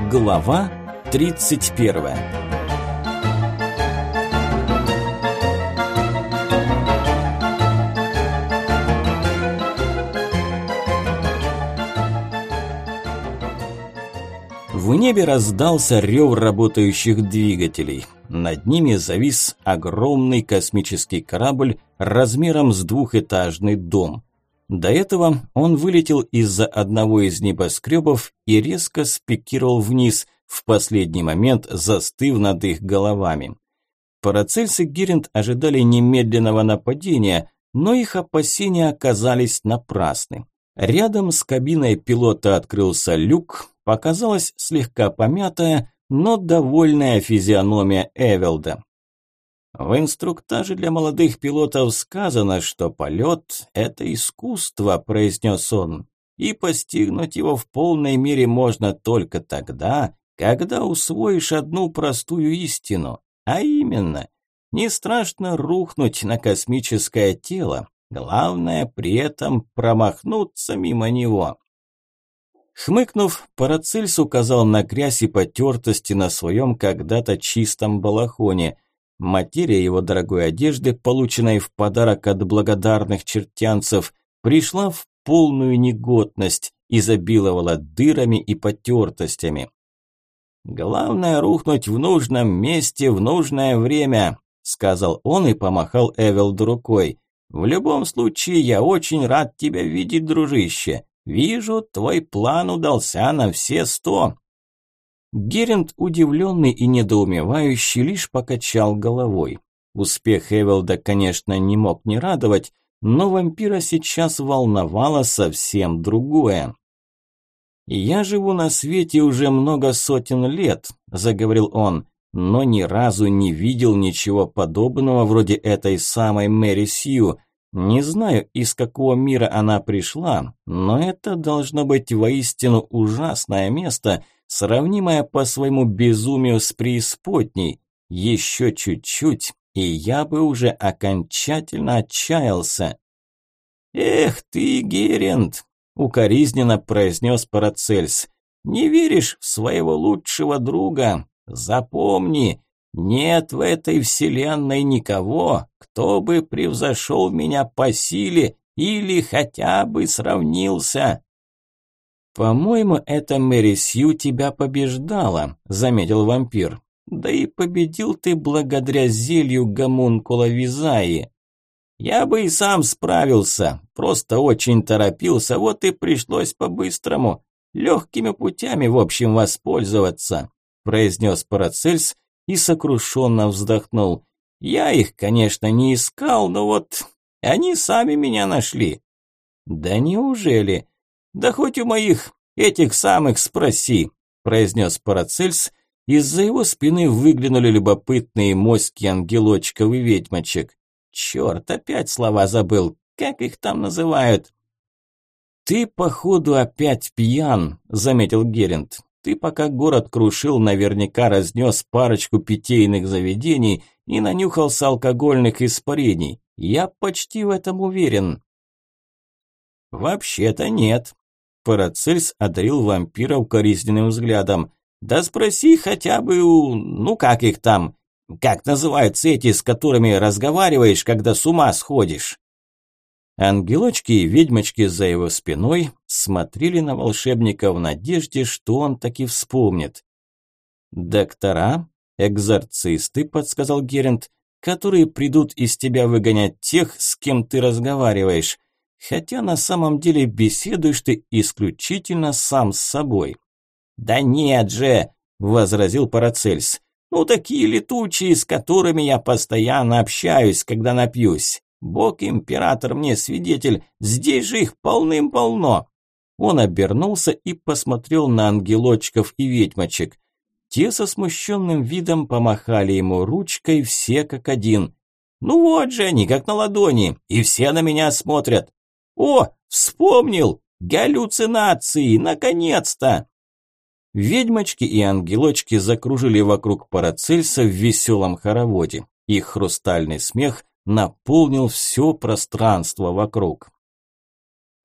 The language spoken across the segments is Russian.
Глава 31 В небе раздался рев работающих двигателей. Над ними завис огромный космический корабль размером с двухэтажный дом. До этого он вылетел из-за одного из небоскребов и резко спикировал вниз, в последний момент застыв над их головами. Парацельс и Гиринд ожидали немедленного нападения, но их опасения оказались напрасны. Рядом с кабиной пилота открылся люк, показалась слегка помятая, но довольная физиономия Эвелда. В инструктаже для молодых пилотов сказано, что полет – это искусство, произнес он, и постигнуть его в полной мере можно только тогда, когда усвоишь одну простую истину, а именно, не страшно рухнуть на космическое тело, главное при этом промахнуться мимо него. Хмыкнув, Парацельс указал на грязь и потертости на своем когда-то чистом балахоне – Материя его дорогой одежды, полученной в подарок от благодарных чертянцев, пришла в полную негодность, изобиловала дырами и потертостями. «Главное рухнуть в нужном месте в нужное время», сказал он и помахал Эвелду рукой. «В любом случае, я очень рад тебя видеть, дружище. Вижу, твой план удался на все сто. Геринд, удивленный и недоумевающий, лишь покачал головой. Успех Эвелда, конечно, не мог не радовать, но вампира сейчас волновало совсем другое. «Я живу на свете уже много сотен лет», – заговорил он, – «но ни разу не видел ничего подобного вроде этой самой Мэри Сью. Не знаю, из какого мира она пришла, но это должно быть воистину ужасное место – сравнимая по своему безумию с преисподней. Еще чуть-чуть, и я бы уже окончательно отчаялся. «Эх ты, Герент!» – укоризненно произнес Парацельс. «Не веришь в своего лучшего друга? Запомни, нет в этой вселенной никого, кто бы превзошел меня по силе или хотя бы сравнился. «По-моему, эта Мэри Сью тебя побеждала», – заметил вампир. «Да и победил ты благодаря зелью гомункула Визаи». «Я бы и сам справился, просто очень торопился, вот и пришлось по-быстрому, легкими путями, в общем, воспользоваться», – произнес Парацельс и сокрушенно вздохнул. «Я их, конечно, не искал, но вот они сами меня нашли». «Да неужели?» «Да хоть у моих этих самых спроси», – произнес Парацельс. Из-за его спины выглянули любопытные моськи ангелочков и ведьмочек. Черт, опять слова забыл. Как их там называют? «Ты, походу, опять пьян», – заметил Геринд. «Ты пока город крушил, наверняка разнес парочку питейных заведений и нанюхался алкогольных испарений. Я почти в этом уверен». «Вообще-то нет», Парацельс одарил вампира укоризненным взглядом. «Да спроси хотя бы у... ну как их там? Как называются эти, с которыми разговариваешь, когда с ума сходишь?» Ангелочки и ведьмочки за его спиной смотрели на волшебника в надежде, что он таки вспомнит. «Доктора, экзорцисты», – подсказал Герент, – «которые придут из тебя выгонять тех, с кем ты разговариваешь. Хотя на самом деле беседуешь ты исключительно сам с собой. «Да нет же!» – возразил Парацельс. «Ну, такие летучие, с которыми я постоянно общаюсь, когда напьюсь. Бог-император мне свидетель, здесь же их полным-полно». Он обернулся и посмотрел на ангелочков и ведьмочек. Те со смущенным видом помахали ему ручкой все как один. «Ну вот же они, как на ладони, и все на меня смотрят. «О, вспомнил! Галлюцинации! Наконец-то!» Ведьмочки и ангелочки закружили вокруг Парацельса в веселом хороводе. Их хрустальный смех наполнил все пространство вокруг.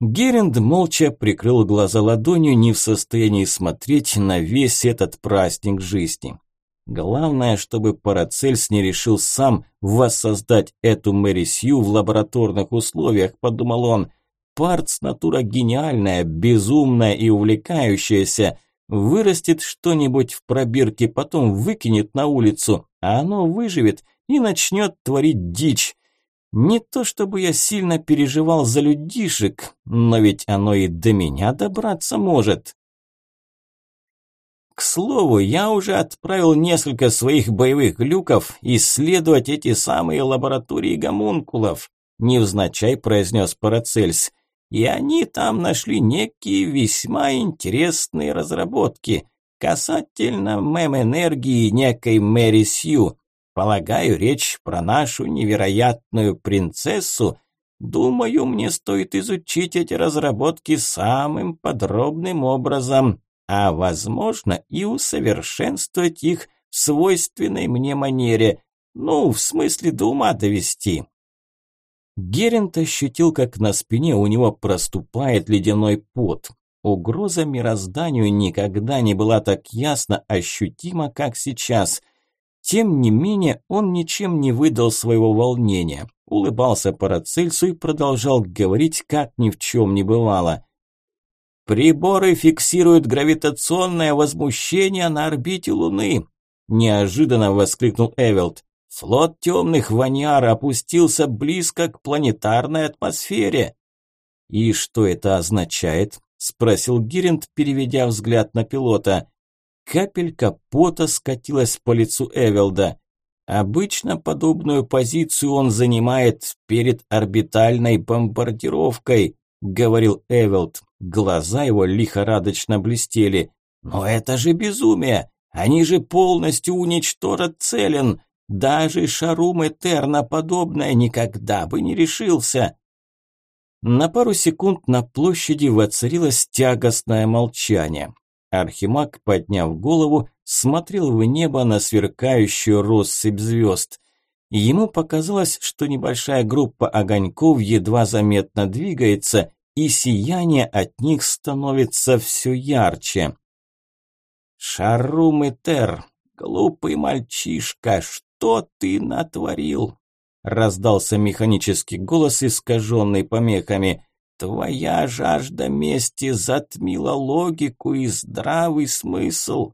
Геринд молча прикрыл глаза ладонью, не в состоянии смотреть на весь этот праздник жизни. Главное, чтобы Парацельс не решил сам воссоздать эту Мэри Сью в лабораторных условиях, подумал он. Парц натура гениальная, безумная и увлекающаяся. Вырастет что-нибудь в пробирке, потом выкинет на улицу, а оно выживет и начнет творить дичь. Не то чтобы я сильно переживал за людишек, но ведь оно и до меня добраться может. К слову, я уже отправил несколько своих боевых глюков исследовать эти самые лаборатории гомункулов, невзначай произнес Парацельс. И они там нашли некие весьма интересные разработки касательно мем-энергии некой Мэри Сью. Полагаю, речь про нашу невероятную принцессу. Думаю, мне стоит изучить эти разработки самым подробным образом, а возможно и усовершенствовать их в свойственной мне манере, ну, в смысле до ума довести. Герент ощутил, как на спине у него проступает ледяной пот. Угроза мирозданию никогда не была так ясно ощутима, как сейчас – тем не менее, он ничем не выдал своего волнения, улыбался Парацельсу и продолжал говорить, как ни в чем не бывало. «Приборы фиксируют гравитационное возмущение на орбите Луны», неожиданно воскликнул Эвелт. «Флот темных Ваниар опустился близко к планетарной атмосфере». «И что это означает?» – спросил Гиринд, переведя взгляд на пилота. Капелька пота скатилась по лицу Эвелда. Обычно подобную позицию он занимает перед орбитальной бомбардировкой, говорил Эвелд. Глаза его лихорадочно блестели. Но это же безумие! Они же полностью уничтожат Целен. Даже Шарум Этерна подобное никогда бы не решился. На пару секунд на площади воцарилось тягостное молчание. Архимаг, подняв голову, смотрел в небо на сверкающую россыпь звезд. Ему показалось, что небольшая группа огоньков едва заметно двигается, и сияние от них становится все ярче. «Шарум Этер, глупый мальчишка, что ты натворил?» Раздался механический голос, искаженный помехами. Твоя жажда мести затмила логику и здравый смысл.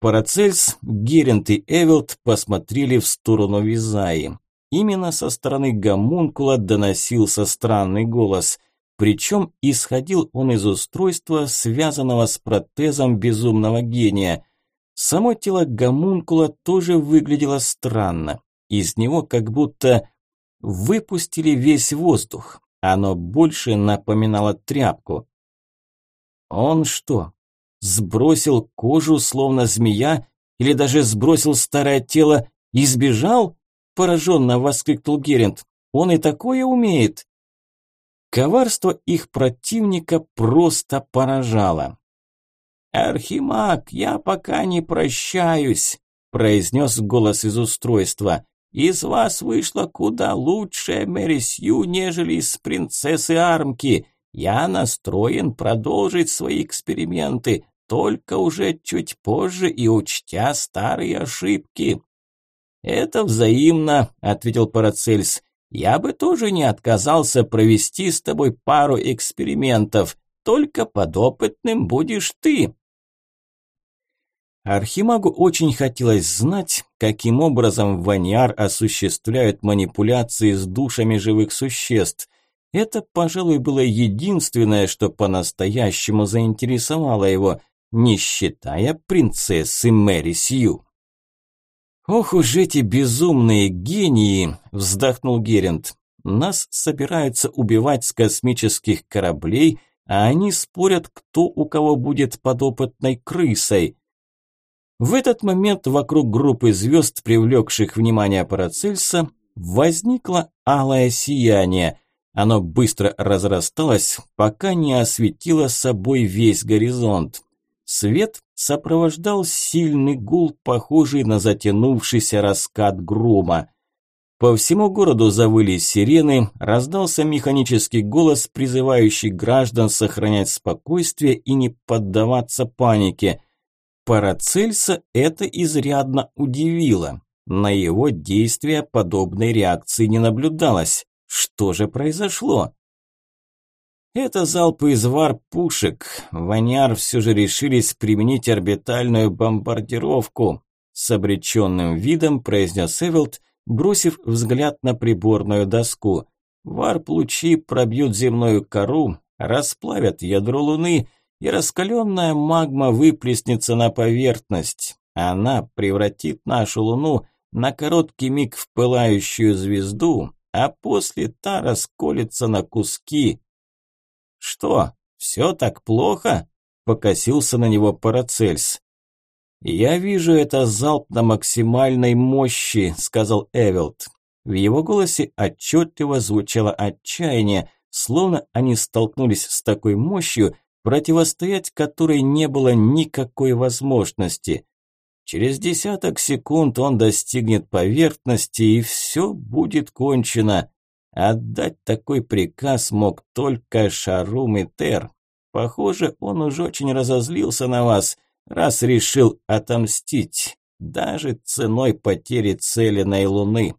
Парацельс, Герент и Эвелт посмотрели в сторону Визаи. Именно со стороны гомункула доносился странный голос. Причем исходил он из устройства, связанного с протезом безумного гения. Само тело гомункула тоже выглядело странно. Из него как будто выпустили весь воздух. Оно больше напоминало тряпку. Он что, сбросил кожу, словно змея, или даже сбросил старое тело и сбежал? Пораженно воскликнул Герент. Он и такое умеет. Коварство их противника просто поражало. «Архимаг, я пока не прощаюсь», – произнес голос из устройства. Из вас вышла куда лучшая Мэри нежели из принцессы Армки. Я настроен продолжить свои эксперименты, только уже чуть позже и учтя старые ошибки». «Это взаимно», – ответил Парацельс. «Я бы тоже не отказался провести с тобой пару экспериментов, только подопытным будешь ты». Архимагу очень хотелось знать, каким образом Ваниар осуществляют манипуляции с душами живых существ. Это, пожалуй, было единственное, что по-настоящему заинтересовало его, не считая принцессы Мэри Сью. «Ох уж эти безумные гении!» – вздохнул Герент. «Нас собираются убивать с космических кораблей, а они спорят, кто у кого будет подопытной крысой». В этот момент вокруг группы звезд, привлекших внимание Парацельса, возникло алое сияние. Оно быстро разрасталось, пока не осветило собой весь горизонт. Свет сопровождал сильный гул, похожий на затянувшийся раскат грома. По всему городу завыли сирены, раздался механический голос, призывающий граждан сохранять спокойствие и не поддаваться панике. Парацельса это изрядно удивило. На его действия подобной реакции не наблюдалось. Что же произошло? Это залпы из вар-пушек. Ваняр все же решились применить орбитальную бомбардировку. С обреченным видом произнес Эвелт, бросив взгляд на приборную доску. Варп-лучи пробьют земную кору, расплавят ядро Луны, и раскаленная магма выплеснется на поверхность. Она превратит нашу Луну на короткий миг в пылающую звезду, а после та расколется на куски. «Что, все так плохо?» – покосился на него Парацельс. «Я вижу это залп на максимальной мощи», – сказал Эвелт. В его голосе отчетливо звучало отчаяние, словно они столкнулись с такой мощью, противостоять которой не было никакой возможности. Через десяток секунд он достигнет поверхности, и все будет кончено. Отдать такой приказ мог только Шарум и Тер. Похоже, он уж очень разозлился на вас – раз решил отомстить, даже ценой потери целенной луны.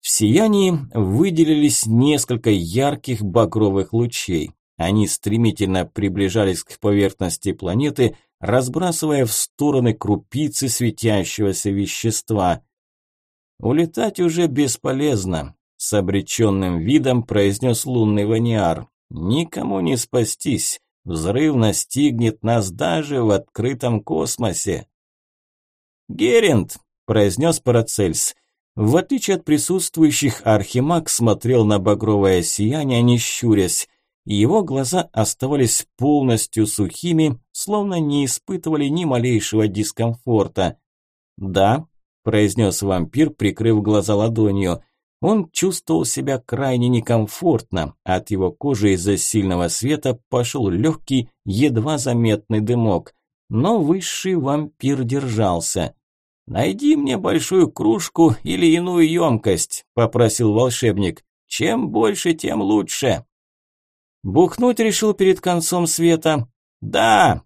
В сиянии выделились несколько ярких багровых лучей. Они стремительно приближались к поверхности планеты, разбрасывая в стороны крупицы светящегося вещества. «Улетать уже бесполезно», – с обреченным видом произнес лунный ваниар. «Никому не спастись. Взрыв настигнет нас даже в открытом космосе. «Геринд!» – произнес Парацельс. В отличие от присутствующих, Архимаг смотрел на багровое сияние, не щурясь. Его глаза оставались полностью сухими, словно не испытывали ни малейшего дискомфорта. «Да», – произнес вампир, прикрыв глаза ладонью. Он чувствовал себя крайне некомфортно, от его кожи из-за сильного света пошел легкий, едва заметный дымок. Но высший вампир держался. «Найди мне большую кружку или иную емкость», – попросил волшебник. «Чем больше, тем лучше». Бухнуть решил перед концом света. «Да!»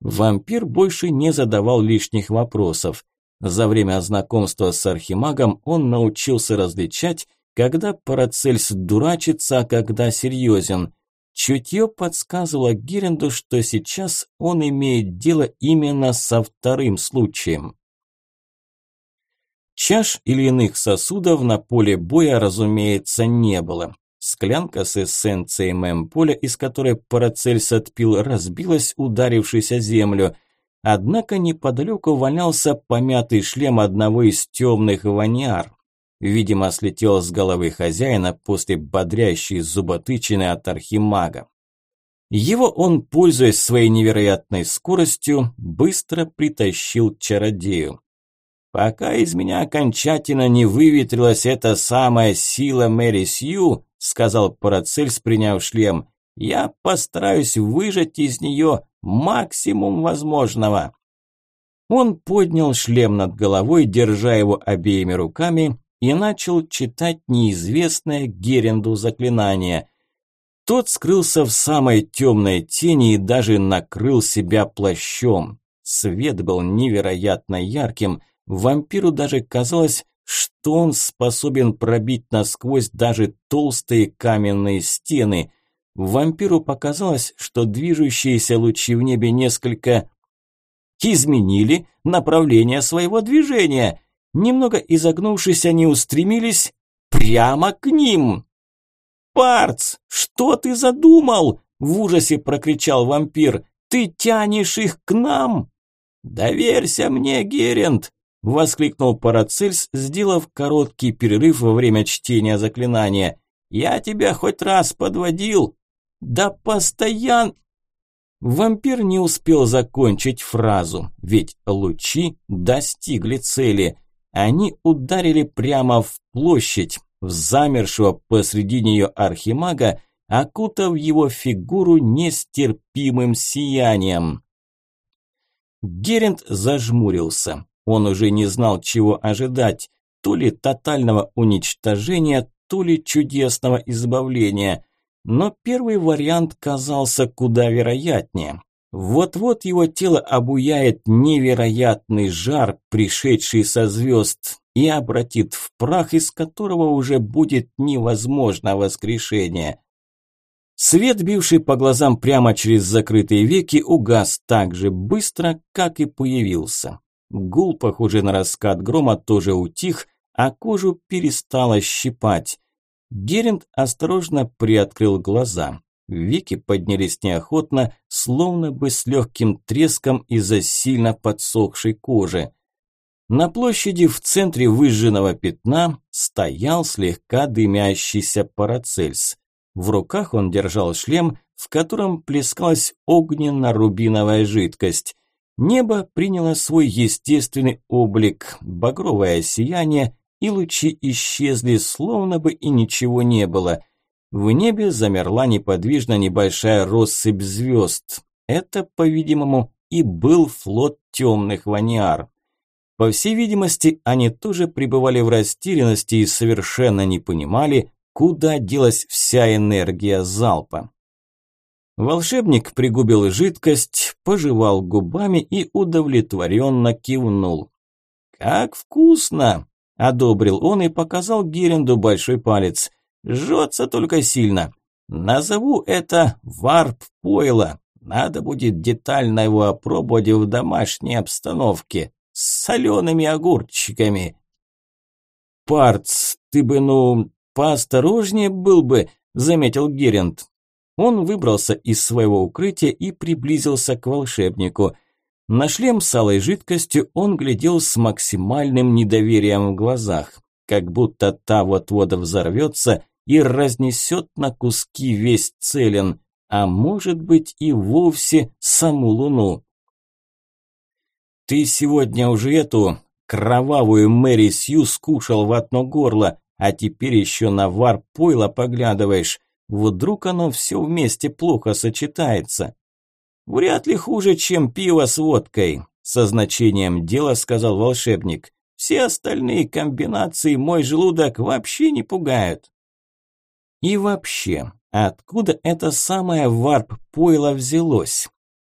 Вампир больше не задавал лишних вопросов. За время знакомства с архимагом он научился различать, когда Парацельс дурачится, а когда серьезен. Чутье подсказывало Геренду, что сейчас он имеет дело именно со вторым случаем. Чаш или иных сосудов на поле боя, разумеется, не было. Склянка с эссенцией мемполя, из которой Парацельс отпил, разбилась, ударившись о землю – Однако неподалеку валялся помятый шлем одного из темных ваниар. Видимо, слетел с головы хозяина после бодрящей зуботычины от архимага. Его он, пользуясь своей невероятной скоростью, быстро притащил чародею. «Пока из меня окончательно не выветрилась эта самая сила Мэри Сью», сказал Парацельс, приняв шлем, я постараюсь выжать из нее максимум возможного. Он поднял шлем над головой, держа его обеими руками, и начал читать неизвестное Геренду заклинание. Тот скрылся в самой темной тени и даже накрыл себя плащом. Свет был невероятно ярким, вампиру даже казалось, что он способен пробить насквозь даже толстые каменные стены. Вампиру показалось, что движущиеся лучи в небе несколько изменили направление своего движения. Немного изогнувшись, они устремились прямо к ним. «Парц, что ты задумал?» – в ужасе прокричал вампир. «Ты тянешь их к нам?» «Доверься мне, Герент!» – воскликнул Парацельс, сделав короткий перерыв во время чтения заклинания. «Я тебя хоть раз подводил, да постоянно... Вампир не успел закончить фразу, ведь лучи достигли цели. Они ударили прямо в площадь, в замершего посреди нее архимага, окутав его фигуру нестерпимым сиянием. Герент зажмурился. Он уже не знал, чего ожидать. то ли тотального уничтожения, то ли чудесного избавления. Но первый вариант казался куда вероятнее. Вот-вот его тело обуяет невероятный жар, пришедший со звезд, и обратит в прах, из которого уже будет невозможно воскрешение. Свет, бивший по глазам прямо через закрытые веки, угас так же быстро, как и появился. Гул, похожий на раскат грома, тоже утих, а кожу перестало щипать. Геринд осторожно приоткрыл глаза. Веки поднялись неохотно, словно бы с легким треском из-за сильно подсохшей кожи. На площади в центре выжженного пятна стоял слегка дымящийся Парацельс. В руках он держал шлем, в котором плескалась огненно-рубиновая жидкость. Небо приняло свой естественный облик, багровое сияние, и лучи исчезли, словно бы и ничего не было. В небе замерла неподвижно небольшая россыпь звезд. Это, по-видимому, и был флот темных ваниар. По всей видимости, они тоже пребывали в растерянности и совершенно не понимали, куда делась вся энергия залпа. Волшебник пригубил жидкость, пожевал губами и удовлетворенно кивнул. «Как вкусно!» – одобрил он и показал Геренду большой палец. «Жжется только сильно. Назову это варп пойла. Надо будет детально его опробовать в домашней обстановке с солеными огурчиками». «Парц, ты бы, ну, «Поосторожнее был бы», – заметил Геринд. Он выбрался из своего укрытия и приблизился к волшебнику. На шлем с алой жидкостью он глядел с максимальным недоверием в глазах, как будто та вот-вот взорвется и разнесет на куски весь целен, а может быть и вовсе саму луну. «Ты сегодня уже эту кровавую Мэри Сью скушал в одно горло», а теперь еще на вар пойла поглядываешь. Вдруг оно все вместе плохо сочетается. Вряд ли хуже, чем пиво с водкой, со значением дела сказал волшебник. Все остальные комбинации мой желудок вообще не пугают. И вообще, откуда это самое варп-пойло взялось?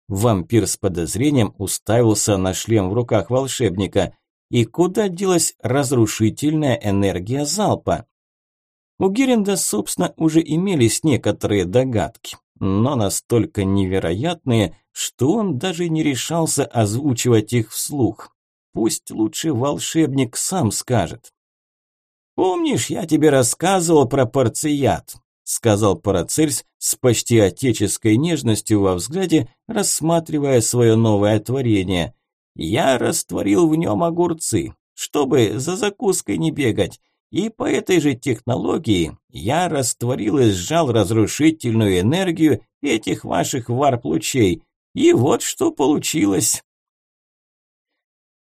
Вампир с подозрением уставился на шлем в руках волшебника. И куда делась разрушительная энергия залпа? У Геренда, собственно, уже имелись некоторые догадки, но настолько невероятные, что он даже не решался озвучивать их вслух. Пусть лучше волшебник сам скажет. «Помнишь, я тебе рассказывал про порцият?» сказал Парацельс с почти отеческой нежностью во взгляде, рассматривая свое новое творение. Я растворил в нем огурцы, чтобы за закуской не бегать. И по этой же технологии я растворил и сжал разрушительную энергию этих ваших варп-лучей. И вот что получилось.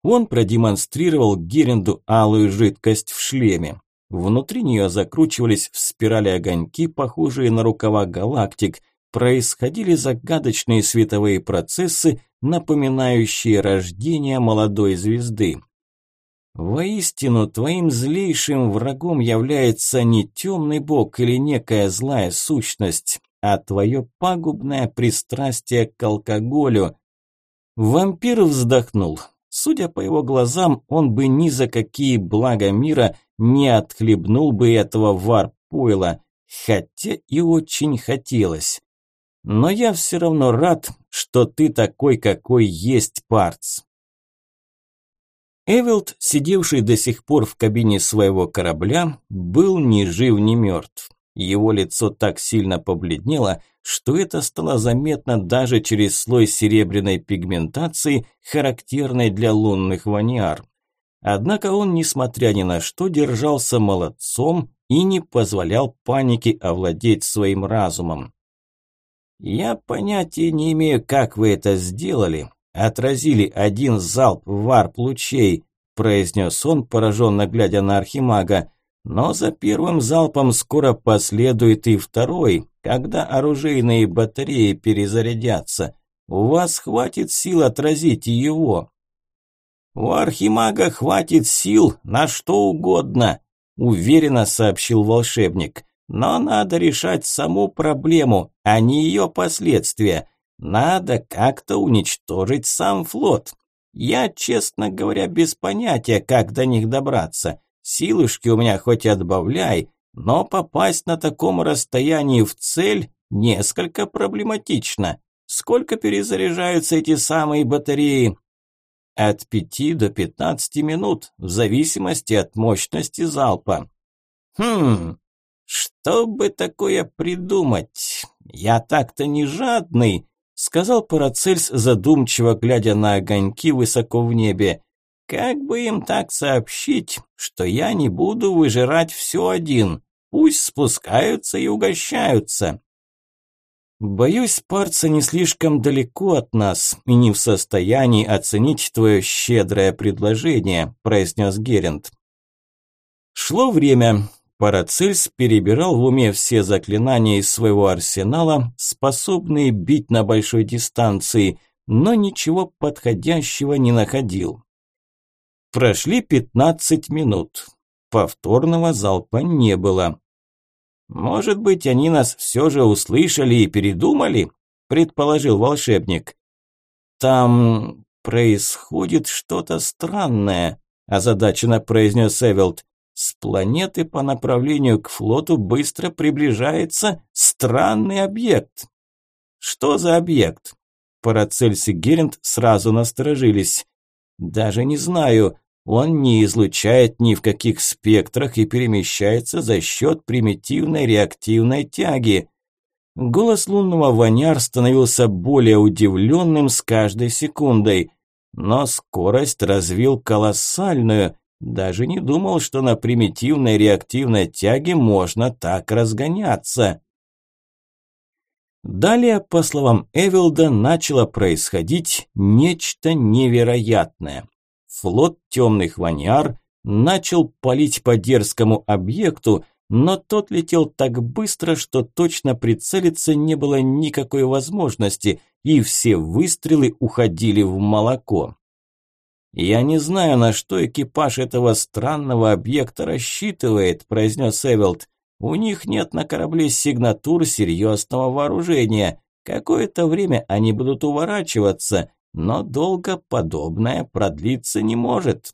Он продемонстрировал Геренду алую жидкость в шлеме. Внутри нее закручивались в спирали огоньки, похожие на рукава галактик. Происходили загадочные световые процессы, напоминающие рождение молодой звезды. Воистину, твоим злейшим врагом является не темный бог или некая злая сущность, а твое пагубное пристрастие к алкоголю. Вампир вздохнул. Судя по его глазам, он бы ни за какие блага мира не отхлебнул бы этого варпойла, хотя и очень хотелось. Но я все равно рад, что ты такой, какой есть, Парц. Эвилд, сидевший до сих пор в кабине своего корабля, был ни жив, ни мертв. Его лицо так сильно побледнело, что это стало заметно даже через слой серебряной пигментации, характерной для лунных ваниар. Однако он, несмотря ни на что, держался молодцом и не позволял панике овладеть своим разумом. «Я понятия не имею, как вы это сделали. Отразили один залп варп-лучей», – произнес он, пораженно глядя на архимага. «Но за первым залпом скоро последует и второй, когда оружейные батареи перезарядятся. У вас хватит сил отразить его». У архимага хватит сил на что угодно, уверенно сообщил волшебник. Но надо решать саму проблему, а не ее последствия. Надо как-то уничтожить сам флот. Я, честно говоря, без понятия, как до них добраться. Силушки у меня хоть и отбавляй, но попасть на таком расстоянии в цель несколько проблематично. Сколько перезаряжаются эти самые батареи? От 5 до 15 минут, в зависимости от мощности залпа. Хм, что бы такое придумать? Я так-то не жадный, сказал Парацельс, задумчиво глядя на огоньки высоко в небе. Как бы им так сообщить, что я не буду выжирать все один? Пусть спускаются и угощаются. Боюсь, парца не слишком далеко от нас и не в состоянии оценить твое щедрое предложение, произнес Герент. Шло время. Парацельс перебирал в уме все заклинания из своего арсенала, способные бить на большой дистанции, но ничего подходящего не находил. Прошли пятнадцать минут. Повторного залпа не было. «Может быть, они нас все же услышали и передумали?» – предположил волшебник. «Там происходит что-то странное», – озадаченно произнес Эвелд. «С планеты по направлению к флоту быстро приближается странный объект». «Что за объект?» Парацельс и Геринд сразу насторожились. «Даже не знаю. Он не излучает ни в каких спектрах и перемещается за счет примитивной реактивной тяги. Голос лунного Ваняр становился более удивленным с каждой секундой, но скорость развил колоссальную. Даже не думал, что на примитивной реактивной тяге можно так разгоняться. Далее, по словам Эвилда, начало происходить нечто невероятное флот темных ваняр начал палить по дерзкому объекту, но тот летел так быстро, что точно прицелиться не было никакой возможности, и все выстрелы уходили в молоко. «Я не знаю, на что экипаж этого странного объекта рассчитывает», – произнес Эвелд. «У них нет на корабле сигнатур серьезного вооружения. Какое-то время они будут уворачиваться, но долго подобное продлиться не может.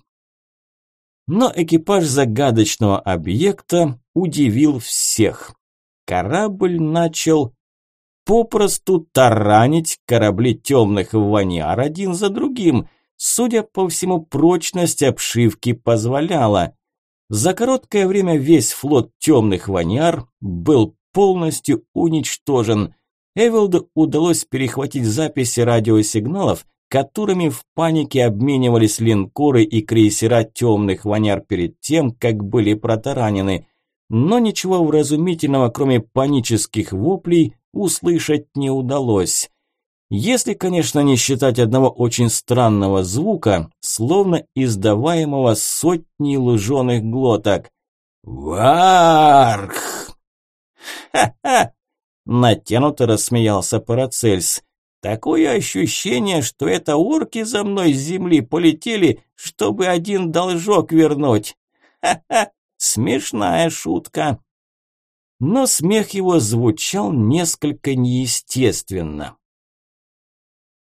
Но экипаж загадочного объекта удивил всех. Корабль начал попросту таранить корабли темных ваняр один за другим. Судя по всему, прочность обшивки позволяла. За короткое время весь флот темных ваняр был полностью уничтожен. Эвелду удалось перехватить записи радиосигналов, которыми в панике обменивались линкоры и крейсера темных ваняр перед тем, как были протаранены. Но ничего вразумительного, кроме панических воплей, услышать не удалось. Если, конечно, не считать одного очень странного звука, словно издаваемого сотней луженых глоток. «Варх!» «Ха-ха!» Натянуто рассмеялся Парацельс. Такое ощущение, что это орки за мной с земли полетели, чтобы один должок вернуть. Ха-ха, смешная шутка. Но смех его звучал несколько неестественно.